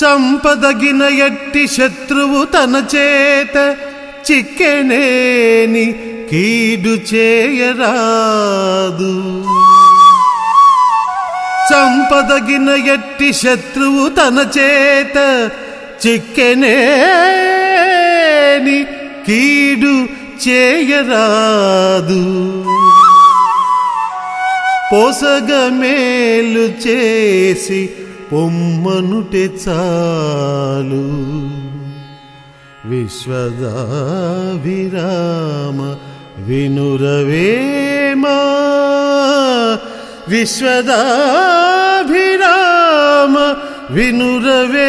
చంపదగిన ఎట్టి శత్రువు తన చేత చిక్కెనేని కీడు చేయరాదు. చంపదగిన ఎట్టి శత్రువు తన చేత చిక్కెనేని కీడు చేయరాదు. పోసగ మేలు చేసి పొమ్మనుటే చాలు విశ్వదాభిరామ వినురవేమా విశ్వదాభిరామ వినురవే